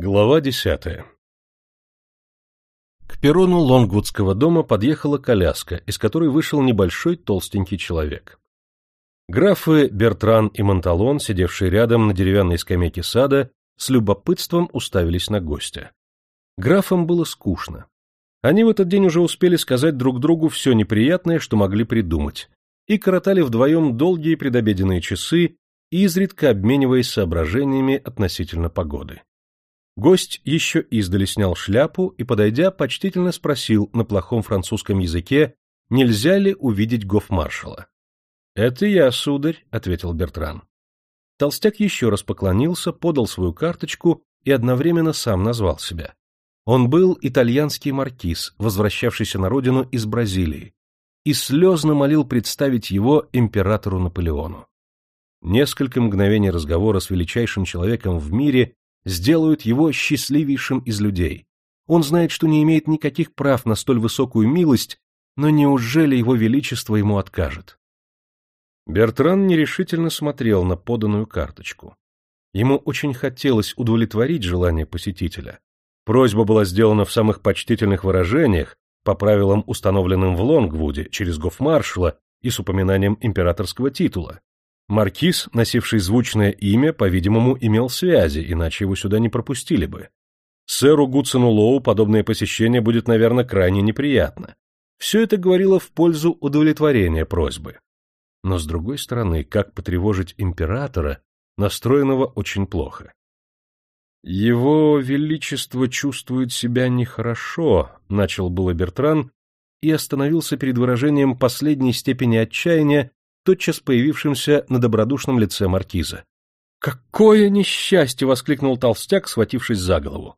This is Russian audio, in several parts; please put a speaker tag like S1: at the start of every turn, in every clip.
S1: Глава десятая К перрону Лонгвудского дома подъехала коляска, из которой вышел небольшой толстенький человек. Графы Бертран и Монталон, сидевшие рядом на деревянной скамейке сада, с любопытством уставились на гостя. Графам было скучно. Они в этот день уже успели сказать друг другу все неприятное, что могли придумать, и коротали вдвоем долгие предобеденные часы, изредка обмениваясь соображениями относительно погоды. Гость еще издали снял шляпу и, подойдя, почтительно спросил на плохом французском языке, нельзя ли увидеть гофмаршала. — Это я, сударь, — ответил Бертран. Толстяк еще раз поклонился, подал свою карточку и одновременно сам назвал себя. Он был итальянский маркиз, возвращавшийся на родину из Бразилии, и слезно молил представить его императору Наполеону. Несколько мгновений разговора с величайшим человеком в мире сделают его счастливейшим из людей. Он знает, что не имеет никаких прав на столь высокую милость, но неужели его величество ему откажет? Бертран нерешительно смотрел на поданную карточку. Ему очень хотелось удовлетворить желание посетителя. Просьба была сделана в самых почтительных выражениях, по правилам, установленным в Лонгвуде, через гофмаршала и с упоминанием императорского титула. Маркиз, носивший звучное имя, по-видимому, имел связи, иначе его сюда не пропустили бы. Сэру Гудсону Лоу подобное посещение будет, наверное, крайне неприятно. Все это говорило в пользу удовлетворения просьбы. Но, с другой стороны, как потревожить императора, настроенного очень плохо? «Его Величество чувствует себя нехорошо», — начал было Бертран и остановился перед выражением последней степени отчаяния, тотчас появившимся на добродушном лице маркиза. «Какое несчастье!» — воскликнул толстяк, схватившись за голову.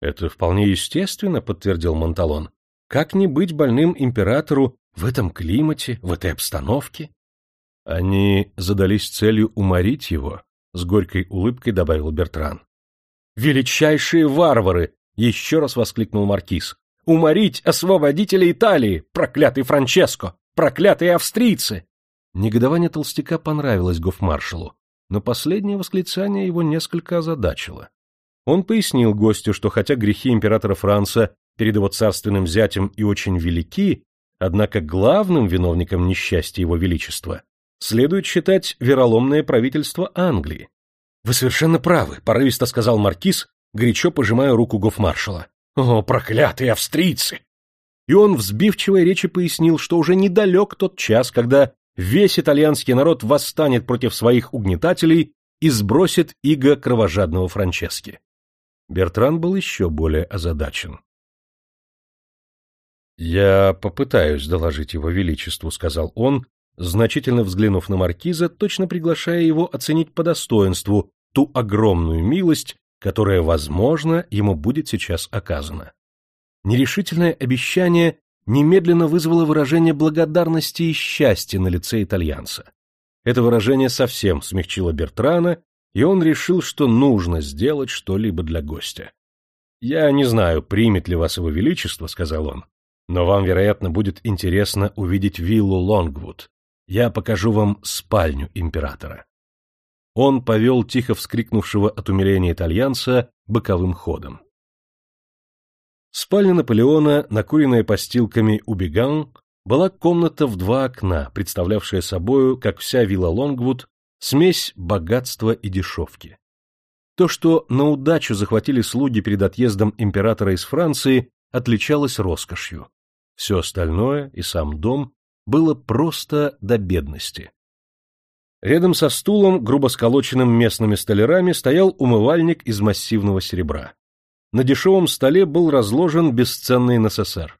S1: «Это вполне естественно», — подтвердил Монталон. «Как не быть больным императору в этом климате, в этой обстановке?» Они задались целью уморить его, — с горькой улыбкой добавил Бертран. «Величайшие варвары!» — еще раз воскликнул Маркиз. «Уморить освободителя Италии! Проклятый Франческо! Проклятые австрийцы!» Негодование толстяка понравилось гофмаршалу, но последнее восклицание его несколько озадачило. Он пояснил гостю, что хотя грехи императора Франца перед его царственным зятем и очень велики, однако главным виновником несчастья его величества следует считать вероломное правительство Англии. — Вы совершенно правы, — порывисто сказал маркиз, горячо пожимая руку гофмаршала. — О, проклятые австрийцы! И он в сбивчивой речи пояснил, что уже недалек тот час, когда весь итальянский народ восстанет против своих угнетателей и сбросит иго кровожадного Франчески. Бертран был еще более озадачен. «Я попытаюсь доложить его величеству», — сказал он, значительно взглянув на маркиза, точно приглашая его оценить по достоинству ту огромную милость, которая, возможно, ему будет сейчас оказана. Нерешительное обещание немедленно вызвало выражение благодарности и счастья на лице итальянца. Это выражение совсем смягчило Бертрана, и он решил, что нужно сделать что-либо для гостя. «Я не знаю, примет ли вас его величество», — сказал он, «но вам, вероятно, будет интересно увидеть виллу Лонгвуд. Я покажу вам спальню императора. Он повел тихо вскрикнувшего от умиления итальянца боковым ходом. Спальня Наполеона, накуренная постилками у Беган, была комната в два окна, представлявшая собою, как вся вилла Лонгвуд, смесь богатства и дешевки. То, что на удачу захватили слуги перед отъездом императора из Франции, отличалось роскошью. Все остальное и сам дом было просто до бедности. Рядом со стулом, грубо сколоченным местными столярами, стоял умывальник из массивного серебра. На дешевом столе был разложен бесценный НССР.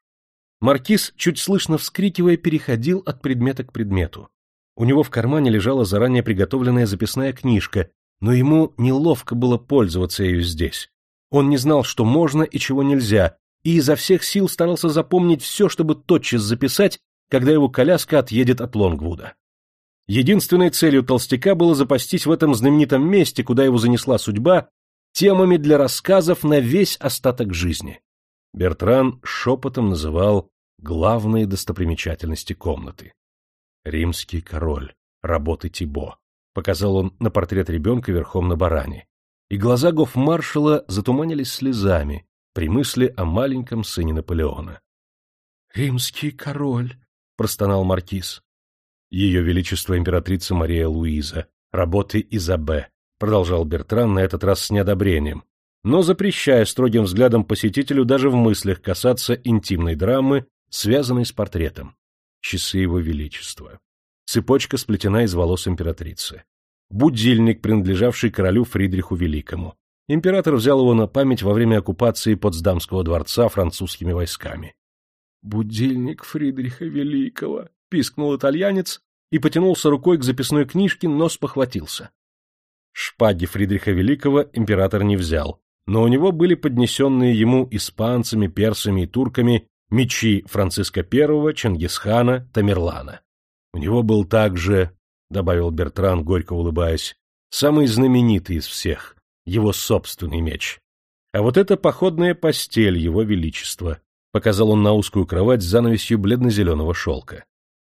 S1: Маркиз, чуть слышно вскрикивая, переходил от предмета к предмету. У него в кармане лежала заранее приготовленная записная книжка, но ему неловко было пользоваться ею здесь. Он не знал, что можно и чего нельзя, и изо всех сил старался запомнить все, чтобы тотчас записать когда его коляска отъедет от Лонгвуда. Единственной целью толстяка было запастись в этом знаменитом месте, куда его занесла судьба, темами для рассказов на весь остаток жизни. Бертран шепотом называл главные достопримечательности комнаты. «Римский король. Работы Тибо», — показал он на портрет ребенка верхом на баране. и глаза гофмаршала затуманились слезами при мысли о маленьком сыне Наполеона. — Римский король, — простонал маркиз. — Ее величество императрица Мария Луиза, работы Изабе, — продолжал Бертран на этот раз с неодобрением, но запрещая строгим взглядом посетителю даже в мыслях касаться интимной драмы, связанной с портретом. Часы его величества. Цепочка сплетена из волос императрицы. Будильник, принадлежавший королю Фридриху Великому. Император взял его на память во время оккупации Потсдамского дворца французскими войсками. «Будильник Фридриха Великого!» — пискнул итальянец и потянулся рукой к записной книжке, но спохватился. Шпаги Фридриха Великого император не взял, но у него были поднесенные ему испанцами, персами и турками мечи Франциска I, Чингисхана, Тамерлана. У него был также, — добавил Бертран, горько улыбаясь, — самый знаменитый из всех, его собственный меч. А вот это походная постель его величества, — показал он на узкую кровать с занавесью бледно-зеленого шелка.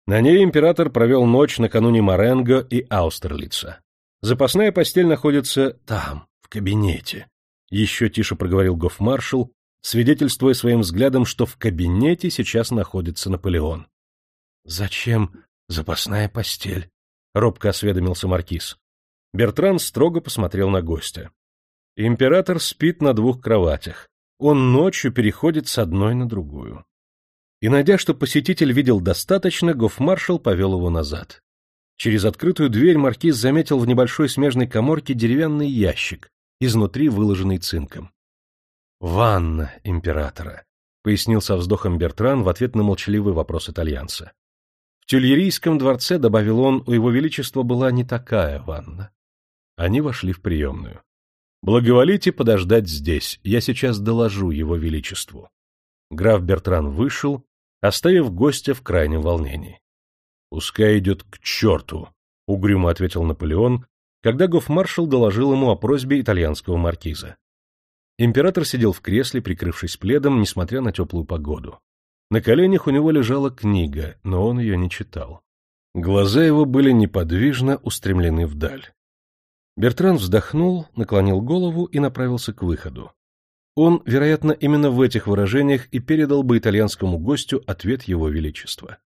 S1: На ней император провел ночь накануне Маренго и Аустерлица. Запасная постель находится там, в кабинете. Еще тише проговорил гофмаршал, свидетельствуя своим взглядом, что в кабинете сейчас находится Наполеон. — Зачем запасная постель? — робко осведомился маркиз. Бертран строго посмотрел на гостя. Император спит на двух кроватях. Он ночью переходит с одной на другую. И, найдя, что посетитель видел достаточно, гофмаршал повел его назад. Через открытую дверь маркиз заметил в небольшой смежной коморке деревянный ящик, изнутри выложенный цинком. «Ванна императора», — пояснил со вздохом Бертран в ответ на молчаливый вопрос итальянца. В Тюльерийском дворце, добавил он, у его величества была не такая ванна. Они вошли в приемную. «Благоволите подождать здесь, я сейчас доложу его величеству». Граф Бертран вышел, оставив гостя в крайнем волнении. «Пускай идет к черту», — угрюмо ответил Наполеон, когда гофмаршал доложил ему о просьбе итальянского маркиза. Император сидел в кресле, прикрывшись пледом, несмотря на теплую погоду. На коленях у него лежала книга, но он ее не читал. Глаза его были неподвижно устремлены вдаль. Бертран вздохнул, наклонил голову и направился к выходу. Он, вероятно, именно в этих выражениях и передал бы итальянскому гостю ответ его величества. —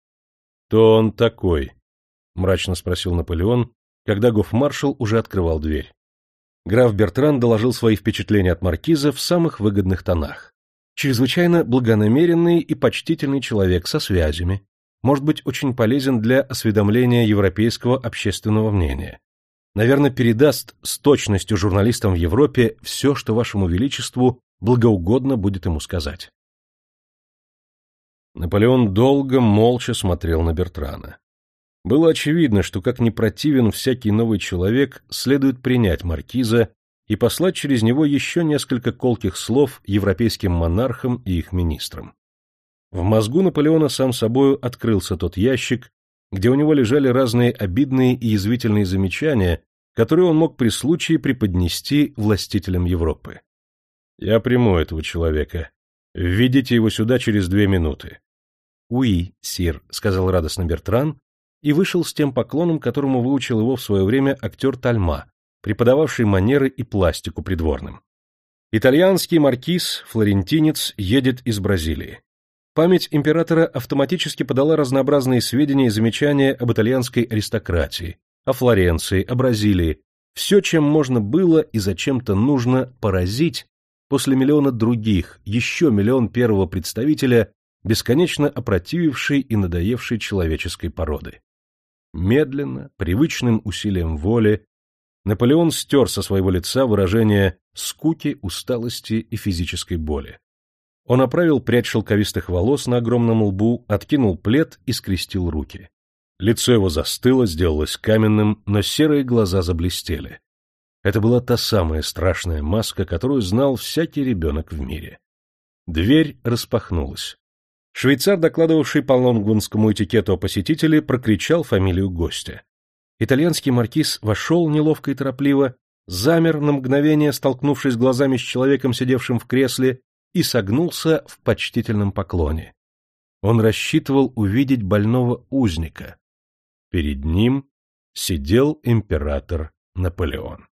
S1: То он такой? — мрачно спросил Наполеон, когда гофмаршал уже открывал дверь. Граф Бертран доложил свои впечатления от маркиза в самых выгодных тонах. Чрезвычайно благонамеренный и почтительный человек со связями, может быть очень полезен для осведомления европейского общественного мнения. Наверное, передаст с точностью журналистам в Европе все, что вашему величеству благоугодно будет ему сказать. Наполеон долго, молча смотрел на Бертрана. Было очевидно, что как ни противен всякий новый человек, следует принять маркиза и послать через него еще несколько колких слов европейским монархам и их министрам. В мозгу Наполеона сам собою открылся тот ящик, где у него лежали разные обидные и язвительные замечания, которые он мог при случае преподнести властителям Европы. «Я приму этого человека. Введите его сюда через две минуты». «Уи, сир», — сказал радостно Бертран, и вышел с тем поклоном, которому выучил его в свое время актер Тальма, преподававший манеры и пластику придворным. Итальянский маркиз, флорентинец, едет из Бразилии. Память императора автоматически подала разнообразные сведения и замечания об итальянской аристократии, о Флоренции, о Бразилии, все, чем можно было и зачем-то нужно поразить после миллиона других, еще миллион первого представителя, бесконечно опротивившей и надоевшей человеческой породы. Медленно, привычным усилием воли, Наполеон стер со своего лица выражение скуки, усталости и физической боли. Он оправил прядь шелковистых волос на огромном лбу, откинул плед и скрестил руки. Лицо его застыло, сделалось каменным, но серые глаза заблестели. Это была та самая страшная маска, которую знал всякий ребенок в мире. Дверь распахнулась. Швейцар, докладывавший по лонгвудскому этикету о посетителе, прокричал фамилию гостя. Итальянский маркиз вошел неловко и торопливо, замер на мгновение, столкнувшись глазами с человеком, сидевшим в кресле, и согнулся в почтительном поклоне. Он рассчитывал увидеть больного узника. Перед ним сидел император Наполеон.